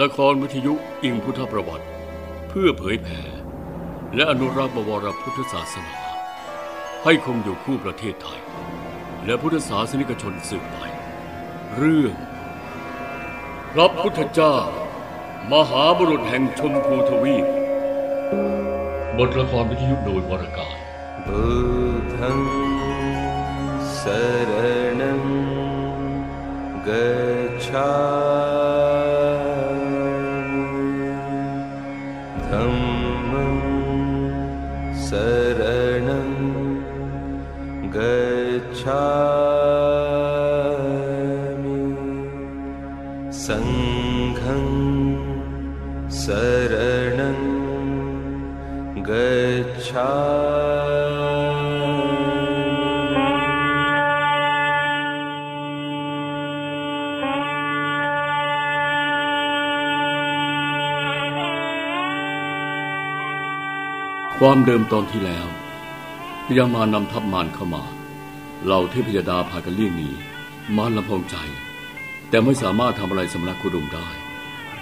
ละครวิทยุอิงพุทธประวัติ เพื่อเผยแผ่และอนุรักษ์บวรพุทธศาสนา ให้คงอยู่คู่ประเทศไทย และพุทธศาสนิกชนสืบไป เรื่องพระพุทธเจ้า มหาบุรุษแห่งชมพูทวีปบทละครวิทยุโดยวรการบูธังสรณังกัา धम्मं शरणं गच्छामि। सङ्घं शरणं ความเดิมตอนที่แล้วพญามารนำทัพมารเข้ามาเหล่าเทพยดาพากันเลี่ยงหนีมารลำพองใจ แต่ไม่สามารถทำอะไรสำนักโคดมได้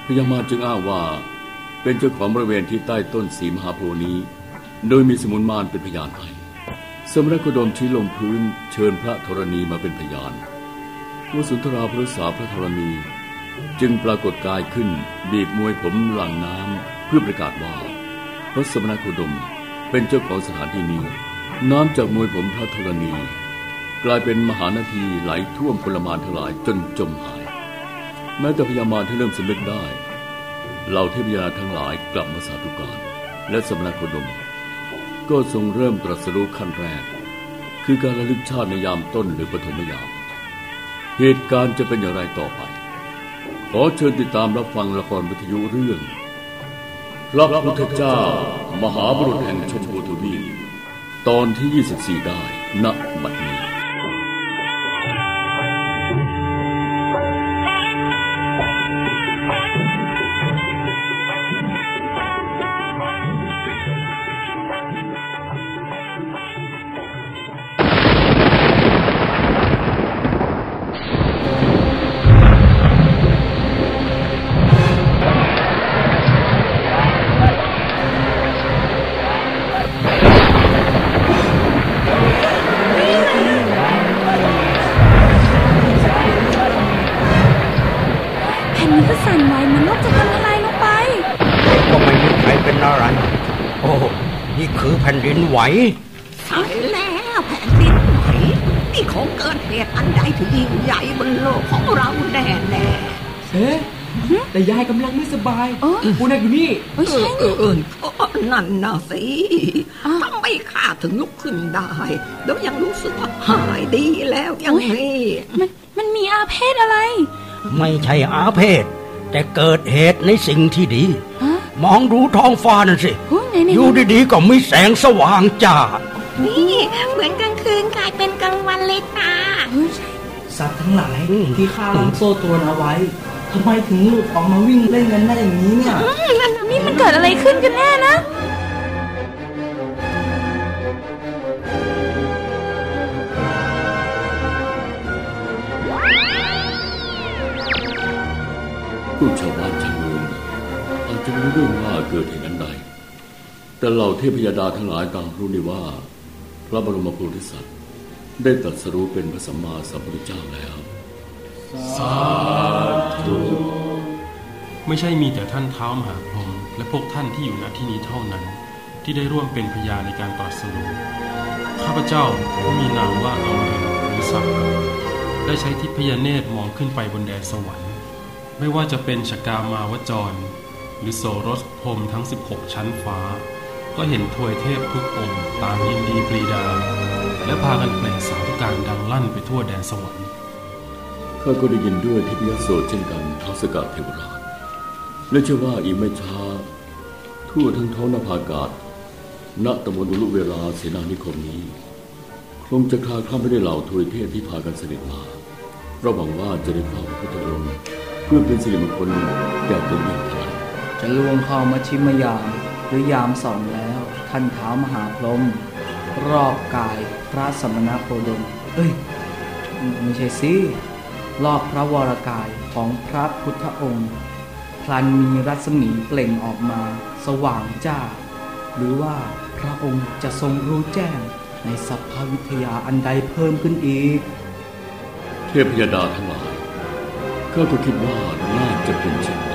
พญามารจึงอ้างว่าเป็นเจ้าของบริเวณที่ใต้ต้นสีมหาโพนี้ โดยมีสมุนมารเป็นพยานให้สมณโคดมชี้ลงพื้นเชิญพระธรณีมาเป็นพยานว่าสุนทราพฤกษาพระธรณี จึงปรากฏกายขึ้นบีบมวยผมหลังน้ำเพื่อประกาศว่า พระสมณโคดมเป็นเจ้าของสถานที่นี้ น้ำจากมวยผมพระธรณี กลายเป็นมหานาทีไหลท่วมพลมานทั้งหลายจนจมหาย แม้แต่พญามารที่เริ่มสำนึกได้เหล่าเทพยาทั้งหลายกลับมาสาธุการ และสมณโคดม ก็ทรงเริ่มตรัสรู้ขั้นแรก คือการระลึกชาติในยามต้นหรือปฐมยาม เหตุการณ์จะเป็นอย่างไรต่อไป ขอเชิญติดตามรับฟังละครวิทยุเรื่อง พระพุทธเจ้า มหาบุรุษแห่งชมพูทวีตอนที่ 24 ได้ณบัดนี้ ไหวใช่แล้วแผ่นดินไหวนี่คงเกิดเหตุอันใดที่ยิ่งใหญ่บนโลกของเราแน่แน่เอ๊ะแต่ยายกำลังไม่สบายเออปูนักอยู่นี่เอ้ยเอใช่อเออเออเออนั่นน่ะสิอ้าวทำไมข้าถึงลุกขึ้นได้แล้วยังรู้สึกว่าหายดีแล้วยังนี่มันมันมีอาเพศอะไร ไม่ใช่อาเพศ แต่เกิดเหตุในสิ่งที่ดีฮะมองดูท้องฟ้านั่นสิ โอ้ไหนไหนอยู่ดีๆก็มีแสงสว่างจ้า นี่เหมือนกลางคืนกลายเป็นกลางวันเลยตาเฮ้ยใช่สัตว์ทั้งหลายอืมที่ข้าล้อมโซ่ตรวนเอาไว้ทำไมถึงหลุดออกมาวิ่งเล่นกันได้อย่างนี้เนี่ยนี่มันเกิดอะไรขึ้นกันแน่นะผู้ชาวบ้านชาวเมืองอาจจะไม่รู้เรื่องว่าเกิดเหตุอันใด แต่เหล่าเทพยดาทั้งหลายต่างรู้ดีว่า พระบรมโพธิสัตว์ ได้ตรัสรู้เป็นพระสัมมาสัมพุทธเจ้าแล้วไม่ใช่มีแต่ท่านเท้ามหาพรหมและพวกท่านที่อยู่ณที่นี้เท่านั้น ที่ได้ร่วมเป็นพยานในการตรัสรู้ ข้าพเจ้าผู้มีนามว่าอมรินทร์หรือสักได้ใช้ทิพยเนตรมองขึ้นไปบนแดนสวรรค์ ไม่ว่าจะเป็นชกามาวจร หรือโสรสพรมทั้ง 16 ชั้นฟ้า ก็เห็นทวยเทพทุกองค์ต่างยินดีปรีดา และพากันเปล่งสาธุการดังลั่นไปทั่วแดนสวรรค์ข้าก็ได้ยินด้วยทิพยโสตเช่นกันท้าวสกัดเทวราชและเชื่อว่าอีกไม่ช้า ทั่วทั้งท้องนภาอากาศณตำบลอุลุเวลาเสนานิคมนี้คงจะคลาคล่ำไปด้วยเหล่าทวยเทพที่พากันเสด็จมาเราหวังว่าจะได้เข้าพระพุทธองค์เพื่อเป็นสิริมงคลแก่ตนเองทั้งหลายจะล่วงเข้ามาชิมยามหรือยามสองแล้ว ท่านเท้ามหาพรหมรอบกายพระสมณโคดม เอ้ยไม่ใช่สิรอบพระวรกายของพระพุทธองค์ พลันมีรัศมีเปล่งออกมาสว่างจ้า หรือว่าพระองค์จะทรงรู้แจ้งในสภาวิทยาอันใดเพิ่มขึ้นอีก เทพยดาทั้งหลายข้าก็คิดว่าน่าจะเป็นเช่น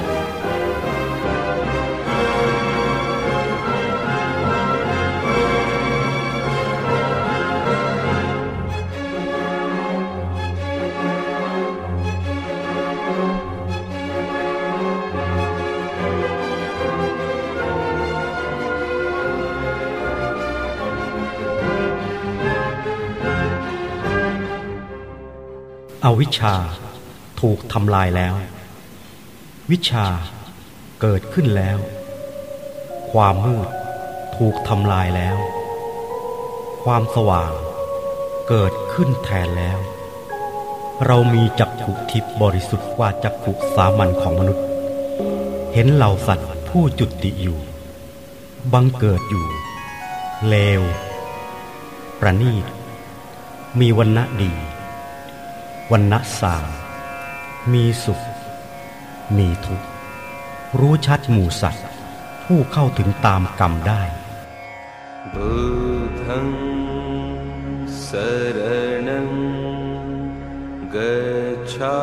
วิชชาถูกทำลายแล้ว วิชาเกิดขึ้นแล้ว ความมืดถูกทำลายแล้ว ความสว่างเกิดขึ้นแทนแล้ว เรามีจักขุทิพย์บริสุทธิ์กว่าจักขุสามัญของมนุษย์ เห็นเหล่าสัตว์ผู้จุติอยู่ บังเกิดอยู่ เลว ประณีตมีวันณะดี วันณะสามมีสุข มีทุกข์ รู้ชัดหมู่สัตว์ ผู้เข้าถึงตามกรรมได้บูทังสรนังกัชา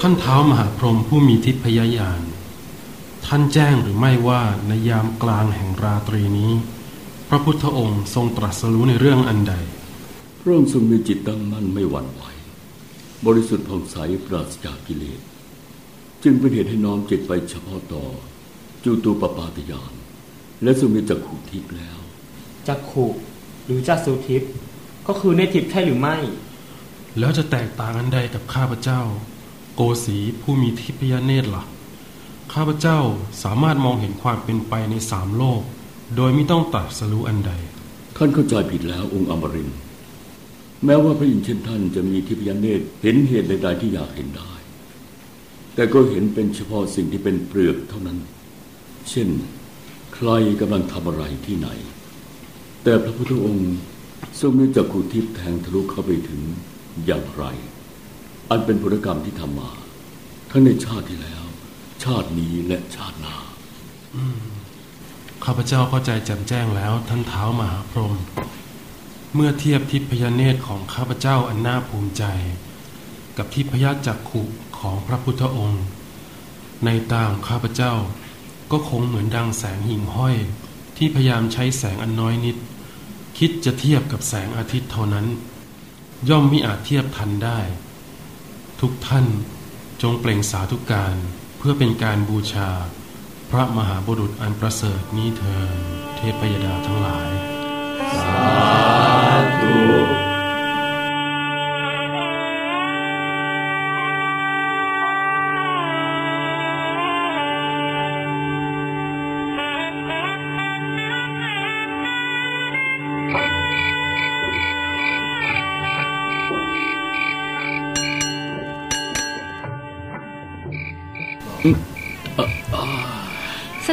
ท่านเท้ามหาพรหมผู้มีทิพยญาณ ท่านแจ้งหรือไม่ว่าในยามกลางแห่งราตรีนี้ พระพุทธองค์ทรงตรัสรู้ในเรื่องอันใด พระองค์ทรงมีจิตตั้งมั่นไม่หวั่นไหว บริสุทธิ์ผ่องใสปราศจากกิเลส จึงเป็นเหตุให้น้อมจิตไปเฉพาะต่อจูตูปปาตยาน และทรงมีจักขุทิพย์แล้วจักขุหรือจักสุทิพย์ก็คือในทิพย์ใช่หรือไม่ แล้วจะแตกต่างอันใดกับข้าพเจ้า โกสีผู้มีทิพยเนตรละ่ะ ข้าพเจ้าสามารถมองเห็นความเป็นไปในสามโลก โดยไม่ต้องตรัสรู้อันใดท่านเข้าใจผิดแล้วองค์อมรินแม้ว่าพระอินทร์เช่นท่านจะมีทิพยเนตรเห็นเหตุใดๆที่อยากเห็นได้ แต่ก็เห็นเป็นเฉพาะสิ่งที่เป็นเปลือกเท่านั้น เช่น ใครกำลังทำอะไรที่ไหน แต่พระพุทธองค์ทรงมีจักขุทิพย์แทงทะลุเข้าไปถึงอย่างไร อันเป็นผลกรรมที่ทำมา ทั้งในชาติที่แล้ว ชาตินี้และชาติหน้าข้าพเจ้าเข้าใจแจ่มแจ้งแล้วท่านเท้ามหาพรหมเมื่อเทียบทิพยเนตรของข้าพเจ้าอันน่าภูมิใจ กับทิพยจักขุของพระพุทธองค์ ในตาของข้าพเจ้าก็คงเหมือนดังแสงหิ่งห้อย ที่พยายามใช้แสงอันน้อยนิด คิดจะเทียบกับแสงอาทิตย์เท่านั้น ย่อมมิอาจเทียบทันได้ ทุกท่านจงเปล่งสาธุการ พื่อเป็นการบูชา พระมหาบุรุษอันประเสริฐนี้เถิดเทพยดาทั้งหลาย สาธุ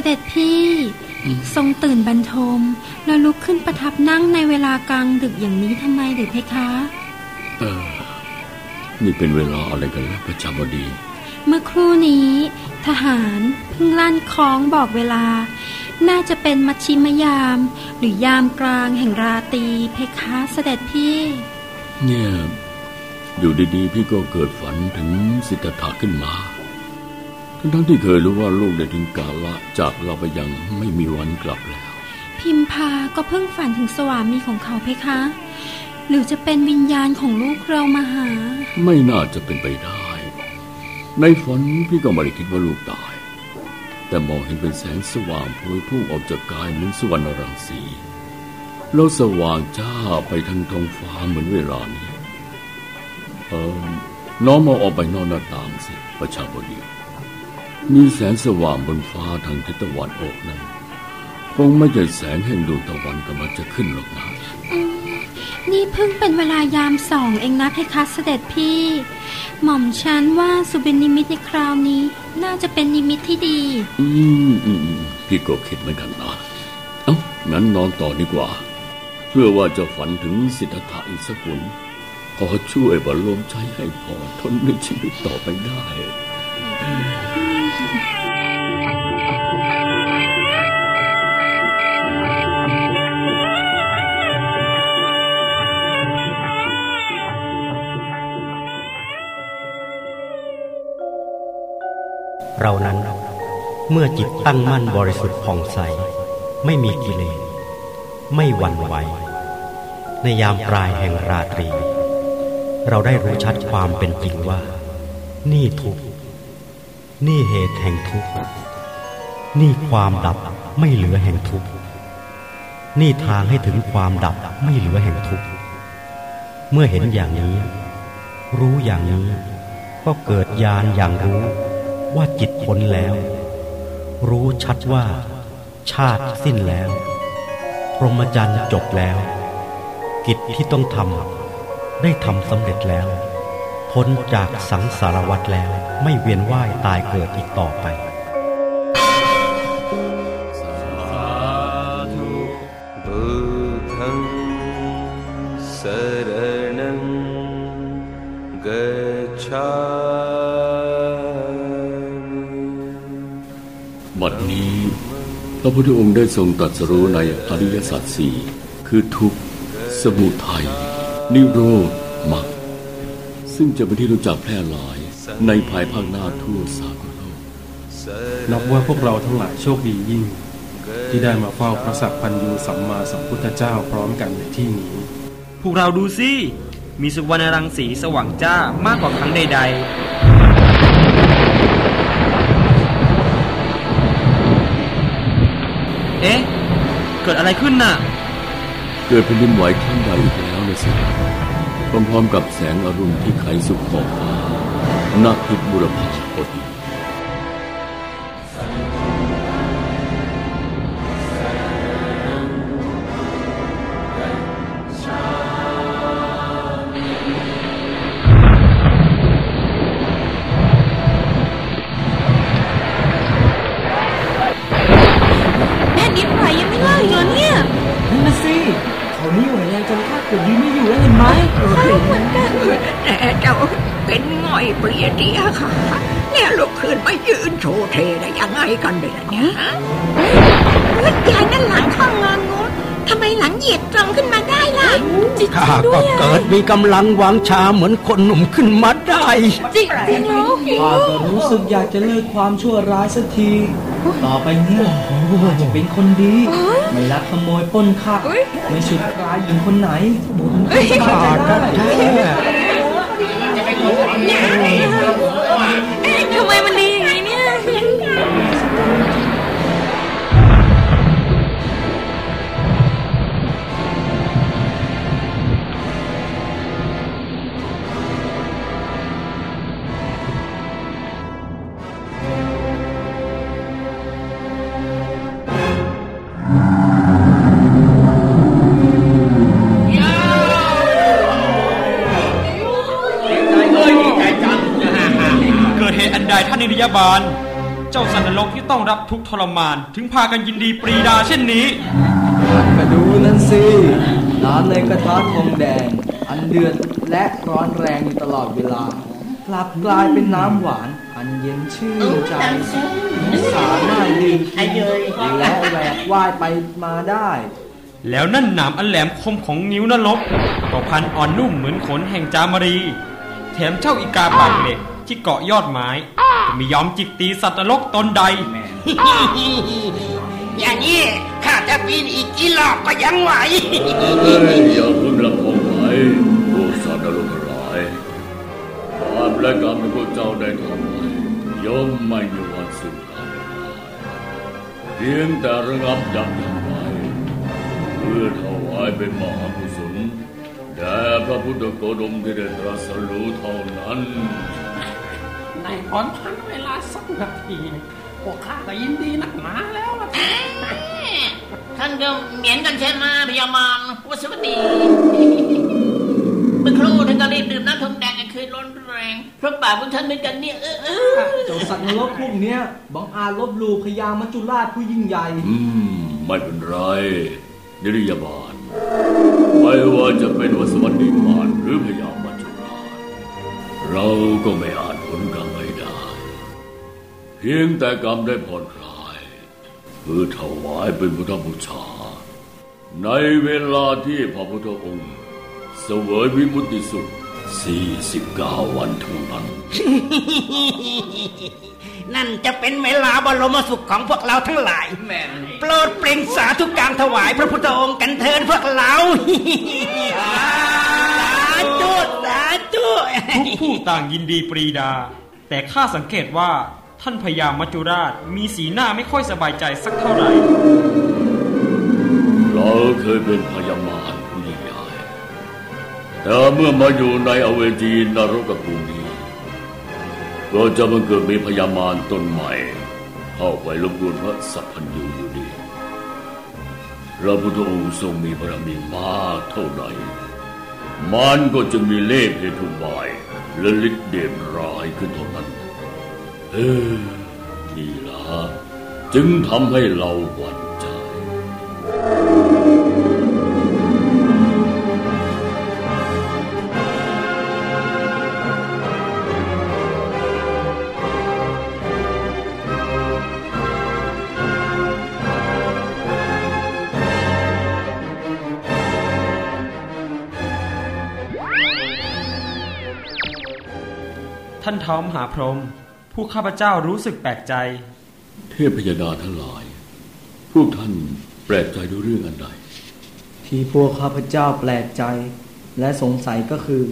ด็จพี่ ทรงตื่นบรรทม แล้วลุกขึ้นประทับนั่งในเวลากลางดึกอย่างนี้ทำไมหรือเพคะ เออ นี่เป็นเวลาอะไรกันแล้วประจำบดี เมื่อครู่นี้ ทหารเพิ่งลั่นคล้องบอกเวลา น่าจะเป็นมัชชิมยาม หรือยามกลางแห่งราตรีเพคะเสด็จพี่ เนี่ย อยู่ดีๆ พี่ก็เกิดฝันถึงสิทธัตถะขึ้นมา ทั้งๆที่เคยรู้ว่าลูกได้ถึงกาละจากเราไปยังไม่มีวันกลับแล้ว พิมพาก็เพิ่งฝันถึงสวามีของเขาเพคะ หรือจะเป็นวิญญาณของลูกเรามาหา ไม่น่าจะเป็นไปได้ ในฝันพี่ก็ไม่ได้คิดว่าลูกตาย แต่มองเห็นเป็นแสงสว่างพวยพุ่งออกจากกายเหมือนสวรรค์รังสีแล้วสว่างจ้าไปทั้งท้องฟ้าเหมือนเวลานี้ เออน้องมองออกไปนอกหน้าต่างสิ ประชาบดี มีแสงสว่างบนฟ้าทางทิศตะวันออกนั้นคงไม่ใช่แสงแห่งดวงตะวันกำลังจะขึ้นหรอกนะนี่เพิ่งเป็นเวลายามสองเองนะเพคะเสด็จพี่ หม่อมฉันว่าสุบินนิมิตในคราวนี้ น่าจะเป็นนิมิตที่ดี อืมอืมอืมพี่ก็คิดเหมือนกันนะเอ้างั้นนอนต่อดีกว่าพเพื่อว่าจะฝันถึงสิทธัตถะอีกสักคนขอช่วยบรรลมใจให้พอทนในชีวิตต่อไปได้ เรานั้นเมื่อจิตตั้งมั่นบริสุทธิ์ผ่องใส ไม่มีกิเลสไม่หวั่นไหวในยามปลายแห่งราตรี เราได้รู้ชัดความเป็นจริงว่า นี่ทุกนี่เหตุแห่งทุกนี่ความดับไม่เหลือแห่งทุกนี่ทางให้ถึงความดับไม่เหลือแห่งทุกเมื่อเห็นอย่างนี้ รู้อย่างนี้ ก็เกิดญาณอย่างรู้ ว่าจิตพ้นแล้ว รู้ชัดว่า ชาติสิ้นแล้วพรหมจรรย์จบแล้ว กิจที่ต้องทำได้ทำสำเร็จแล้ว พ้นจากสังสารวัฏแล้วไม่เวียนว่ายตายเกิดอีกต่อไป บัดนี้ พระพุทธองค์ได้ทรงตรัสรู้ในอริยสัจสี่คือทุกข์ สมุทัย นิโรธมรรคซึ่งจะเป็นที่รู้จักแพร่หลายในภายภาคหน้าทั่วสากลโลก นับว่าพวกเราทั้งหลายโชคดียิ่ง ที่ได้มาเฝ้าพระสัพพันยูสัมมาสัมพุทธเจ้าพร้อมกันในที่นี้ พวกเราดูสิ มีสุวรรณรังสีสว่างจ้ามากกว่าครั้งใดๆ เอ๊ะ เกิดอะไรขึ้นน่ะ เกิดแผ่นดินไหวครั้งใหญ่อีกแล้วนะสิพร้อมๆกับแสงอรุณที่ไขสุขขอบฟ้านักทิพบุรพาพอดี ยืนโชว์เทได้ยังไงกันเดี๋ยวนี้ฮะเฮ้ยยายนั่นหลังข้างงานงดทำไมหลังเหยียดตรงขึ้นมาได้ล่ะจิตข้าด้วก็ยอะเกิดมีกำลังวางชาเหมือนคนหนุ่มขึ้นมาได้จริงจริงแล้วข้าก็รู้สึกอยากจะเลิกความชั่วร้ายสักที ต่อไปเนี่ยข้าจะเป็นคนดี ไม่ลักขโมยปล้นฆ่าไม่ฉุดกลายหญิงคนไหนบุญคุณข้าก็แท้เอ๊ ที่ต้องรับทุกข์ทรมาน ถึงพากันยินดีปรีดาเช่นนี้ก็ดูนั่นสิน้ำในกระทะทองแดง อันเดือดและร้อนแรงอยู่ตลอดเวลากลับกลายเป็นน้ำหวาน อันเย็นชื่นใจสามารถดื่มกินและแหวกว่ายไปมาได้ แล้วนั่นหนามอันแหลมคมของนิ้วนรกก็พันอ่อนนุ่มเหมือนขนแห่งจามรี แถมเจ้าอีกาปากเหล็กที่เกาะยอดไม้ก็ไม่ยอมจิกตีสัตว์นรกตนใด อย่างนี้ข้าจะปีนอีกกี่รอบก็ยังไหวเอ้ยอย่าเพิ่งละพงไหลพวกสัตว์นรกทั้งหลายบาปและกรรมที่พวกเจ้าได้ทำไว้ย่อมไม่มีวันสิ้นลายเพียงแต่ระงับยับยั้งไว้เพื่อถวายเป็นมหากุศลแด่พระพุทธโคดมที่ได้ตรัสรู้เท่านั้นในขอนพันเวลาสักนาทีเนี่ย พวกข้าก็ยินดีนักหนาแล้วล่ะท่านก็เหมียนกันใช่ไหมพยามารวัสวัสดีเมื่อครู่ท่านก็รีบดื่มน้ำทงแดงกันคืนร้อนแรงเพราะบาปของท่านเหมือนกันเนี่ยเออเออเจ้าสัตว์นรกพวกเนี้ยบังอาจลบหลู่พญามัจจุราชผู้ยิ่งใหญ่ อืม ไม่เป็นไรนิริยาบาลไม่ว่าจะเป็นวสวรรค์นิมานหรือพยามัจจุราชเราก็ไม่อาจผลกรรมไม่ได้ เพียงแต่กรรมได้ผ่อนคลาย เพื่อถวายเป็นพุทธบูชา ในเวลาที่พระพุทธองค์ เสวยวิมุตติสุข 49 วันเท่านั้น นั่นจะเป็นเวลาบรมสุขของพวกเราทั้งหลายโปรดเปล่งสาธุการถวายพระพุทธองค์กันเถินพวกเรา สาธุสาธุ ทุกผู้ต่างยินดีปรีดา แต่ข้าสังเกตว่า ท่านพญามัจจุราชมีสีหน้าไม่ค่อยสบายใจสักเท่าไหร่ เราเคยเป็นพยามารผู้ยิ่งใหญ่แต่เมื่อมาอยู่ในอเวจีนรกภูมินี้ก็จะบังเกิดมีพยามารตนใหม่ เข้าไปรบกวนพระสัพพัญญูอยู่ดีพระพุทธองค์ทรงมีบารมีมากเท่าไหร่มันก็จะมีเล่ห์เพทุบายและฤทธิ์เดชร้ายขึ้นเท่านั้น นี่ละจึงทำให้เราหวั่นใจ ท่านท้อมหาพรหม ผู้ข้าพเจ้ารู้สึกแปลกใจ เทพพยดาทั้งหลาย พวกท่านแปลกใจด้วยเรื่องอันใด ที่พวกข้าพเจ้าแปลกใจ และสงสัยก็คือ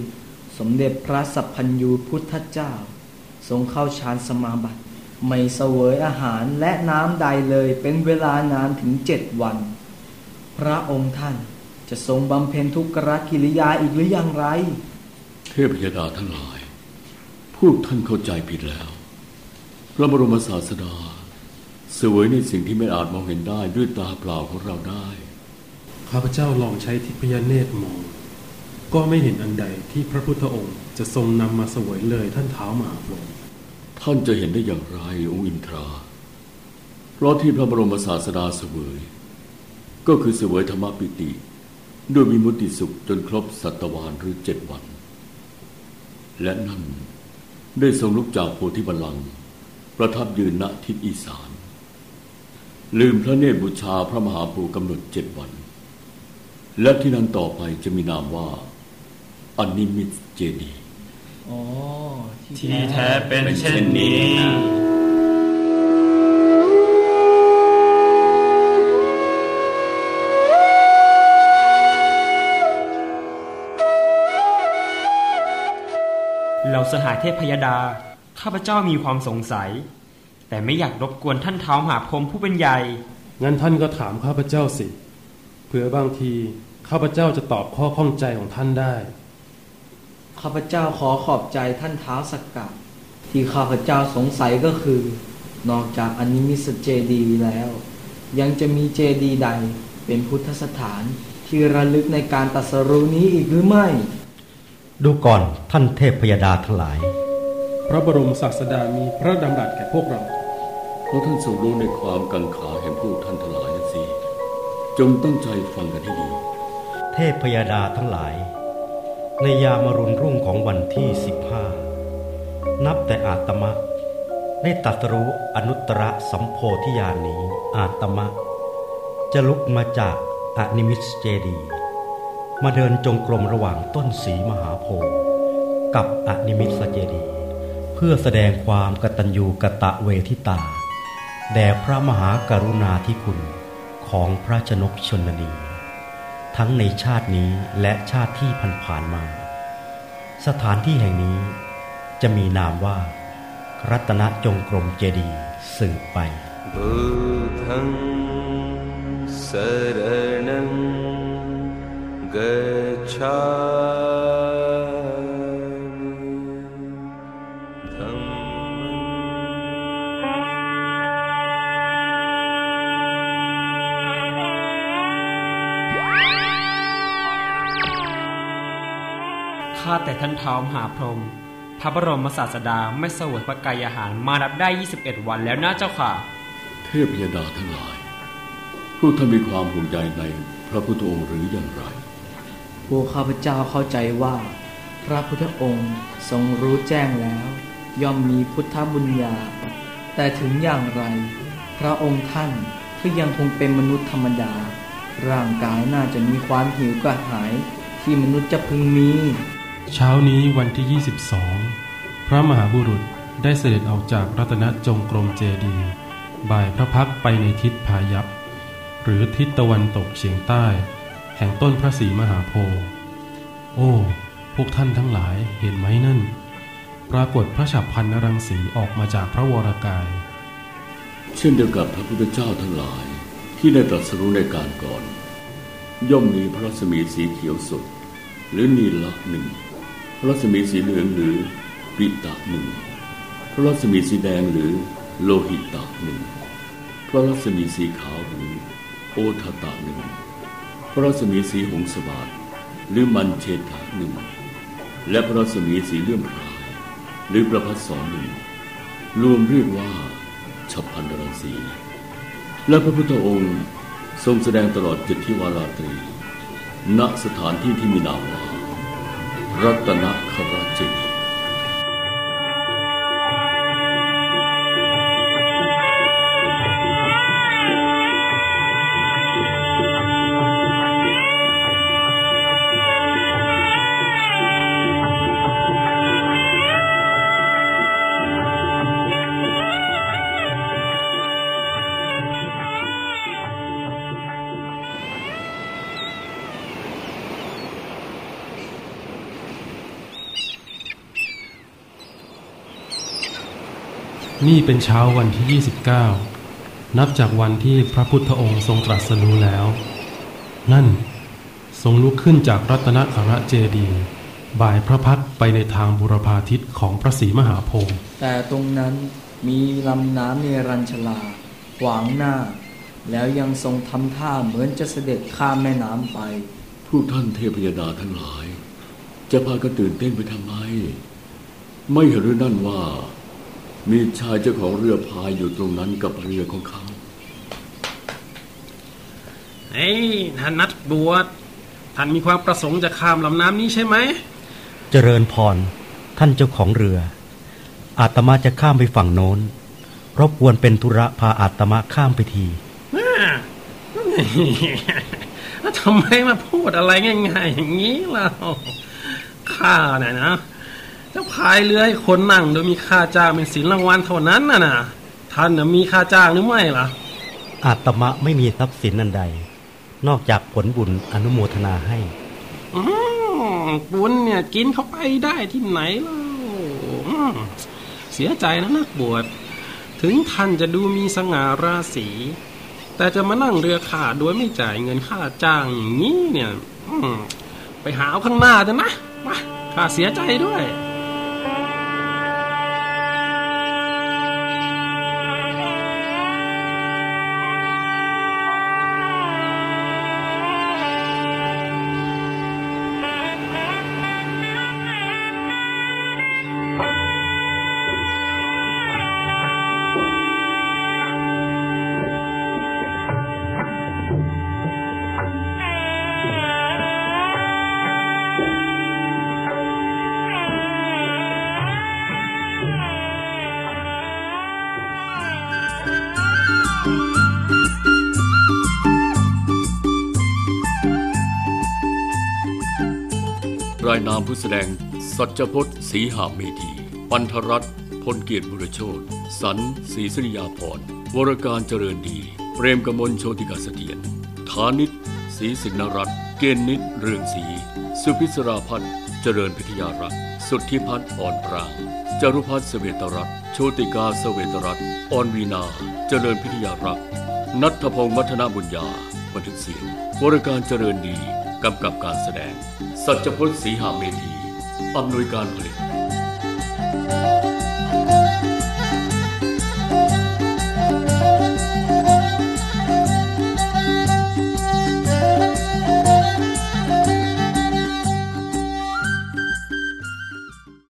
สมเด็จพระสัพพัญญูพุทธเจ้า ทรงเข้าฌานสมาบัติ ไม่เสวยอาหารและน้ำใดเลยเป็นเวลานานถึงเจ็ดวัน พระองค์ท่านจะทรงบำเพ็ญทุกขกิริยาอีกหรืออย่างไร เทพพยดาทั้งหลาย พวกท่านเข้าใจผิดแล้ว พระบรมศาสดา เสวยในสิ่งที่ไม่อาจมองเห็นได้ด้วยตาเปล่าของเราได้ ข้าพเจ้าลองใช้ทิพยเนตรมอง ก็ไม่เห็นอันใดที่พระพุทธองค์จะทรงนำมาเสวยเลยท่านเท้ามหาพรหมท่านจะเห็นได้อย่างไรองค์อินทรา เพราะที่พระบรมศาสดาเสวย ก็คือเสวยธรรมปิติ ด้วยมีมุติสุขจนครบสัตวานหรือเจ็ดวัน และนั่นได้ทรงลุกจากโพธิบัลลังก์ ประทับยืนณทิศอีสาน ลืมพระเนตรบูชาพระมหาโพธิ์กำหนดเจ็ดวัน และที่นั้นต่อไปจะมีนามว่าอนิมิตเจดีย์อ๋อที่แท้เป็นเช่นนี้เราสหายเทพพยดา ข้าพเจ้ามีความสงสัย แต่ไม่อยากรบกวนท่านเท้ามหาพรหมผู้เป็นใหญ่ งั้นท่านก็ถามข้าพเจ้าสิ เผื่อบางทีข้าพเจ้าจะตอบข้อข้องใจของท่านได้ ข้าพเจ้าขอขอบใจท่านเท้าสักกะที่ข้าพเจ้าสงสัยก็คือ นอกจากอนิมิสเจดีย์แล้ว ยังจะมีเจดีย์ใดเป็นพุทธสถานที่ระลึกในการตรัสรู้นี้อีกหรือไม่ ดูก่อนท่านเทพพยดาทั้งหลาย พระบรมศาสดามีพระดำรัสแก่พวกเราเพราะท่านทรงรู้ในความกังขาแห่งพวกท่านทั้งหลายนะสิจงตั้งใจฟังกันให้ดี เทพพยดาทั้งหลาย ในยามอรุณรุ่งของวันที่สิบห้านับแต่อาตมะ ได้ตรัสรู้อนุตตรสัมโพธิญาณนี้อาตมะ จะลุกมาจากอนิมิสเจดีย์มาเดินจงกรมระหว่างต้นสีมหาโพธิ์กับอนิมิสเจดีย์ เพื่อแสดงความกตัญญูกะตะเวทิตา แด่พระมหากรุณาธิคุณของพระชนกชนนี ทั้งในชาตินี้และชาติที่ผ่านๆมา สถานที่แห่งนี้จะมีนามว่า รัตนจงกรมเจดีย์สืบไปทังสรนังกัา ข้าแต่ท่านเท้ามหาพรหมพระบรมศาสดาไม่เสวยพระกายอาหารมานับได้ 21 วันแล้วนะเจ้าค่ะ เทพพยดาทั้งหลายพวกท่านมีความห่วงใยในพระพุทธองค์หรืออย่างไร พวกข้าพเจ้าเข้าใจว่า พระพุทธองค์ทรงรู้แจ้งแล้ว ย่อมมีพุทธบุญญา แต่ถึงอย่างไร พระองค์ท่านก็ยังคงเป็นมนุษย์ธรรมดา ร่างกายน่าจะมีความหิวกระหาย ที่มนุษย์จะพึงมี เช้านี้วันที่ 22 พระมหาบุรุษได้เสด็จออกจากรัตนจงกรมเจดีย์บ่ายพระพักไปในทิศพายัพหรือทิศตะวันตกเฉียงใต้ แห่งต้นพระศรีมหาโพธิ์โอ้ พวกท่านทั้งหลายเห็นไหมนั่น ปรากฏพระฉับพันนรังสีออกมาจากพระวรากาย เช่นเดียวกับพระพุทธเจ้าทั้งหลายที่ได้ตรัสรู้ในการก่อน ย่อมมีพระรัศมีสีเขียวสดหรือนีละหนึ่ง พระรัศมีสีเหลืองหรือปิตะหนึ่งพระรัศมีสีแดงหรือโลหิตะหนึ่งพระรัศมีสีขาวหรือโอทตะหนึ่งพระรัศมีสีหงสบาทหรือมันเชตะหนึ่งและพระรัศมีสีเลื่อมพรายหรือประพัดสอนหนึ่งรวมเรียกว่าฉับพันนรังสีและพระพุทธองค์ทรงแสดงตลอดเจ็ดทิวาราตรี ณสถานที่ที่มีนามว่า รัต นคราเจดีย์นี่เป็นเช้าวันที่ 29 นับจากวันที่พระพุทธองค์ทรงตรัสรู้แล้ว นั่นทรงลุกขึ้นจากรัตนคระเจดีย์บ่ายพระพักตร์ไปในทางบุรพาทิศของพระศรีมหาโพธิ์แต่ตรงนั้นมีลำน้ำเนรัญชลา ขวางหน้า แล้วยังทรงทำท่าเหมือนจะเสด็จข้ามแม่น้ำไป พวกท่านเทพยดาทั้งหลาย จะพากันตื่นเต้นไปทำไม ไม่เห็นหรือนั่นว่า มีชายเจ้าของเรือพายอยู่ตรงนั้นกับเรือของเขา เฮ้ยท่านนัดบวชท่านมีความประสงค์จะข้ามลำน้ำนี้ใช่ไหม เจริญพร ท่านเจ้าของเรือ อาตมาจะข้ามไปฝั่งโน้น รบกวนเป็นธุระพาอาตมาข้ามไปทีอ่าแล้วทำไมมาพูดอะไรง่ายๆอย่างนี้ล่ะข้าเนี่ยนะ จะพายเรือให้คนนั่งโดยมีค่าจ้างเป็นสินรางวัลเท่านั้นน่ะนะท่านน่ะมีค่าจ้างหรือไม่ล่ะ อาตมาไม่มีทรัพย์สินอันใด นอกจากผลบุญอนุโมทนาให้อืมปุ้นเนี่ยกินเข้าไปได้ที่ไหนเล่าอืมเสียใจนะนักบวช ถึงท่านจะดูมีสง่าราศีแต่จะมานั่งเรือขาโดยไม่จ่ายเงินค่าจ้างอย่างนี้เนี่ยอืมไปหาเอาข้างหน้าเถอะนะมาข้าเสียใจด้วย นามผู้แสดง สัจพจน์ศรีหาเมธี ปันธรัตน์พลเกียรติบุรโชตสันศรีสริยาพรวรการเจริญดี เปรมกมลโชติกาเสถียรฐานิตศรีสินรัตน์เกณฑ์นิตเรืองศรีสุพิศราพัฒน์เจริญพิทยารักษ์สุทธิพัฒน์อ่อนปรางจรุพัฒน์เสเวตรัตน์โชติกาเสเวตรัตน์อ่อนวีนา เจริญพิทยารักษ์นัทพงศ์วัฒนบุญญาบันทึกเสียงวรการเจริญดี กำกับการแสดง สัจพจน์ศรีหาเมธีอำนวยการผลิต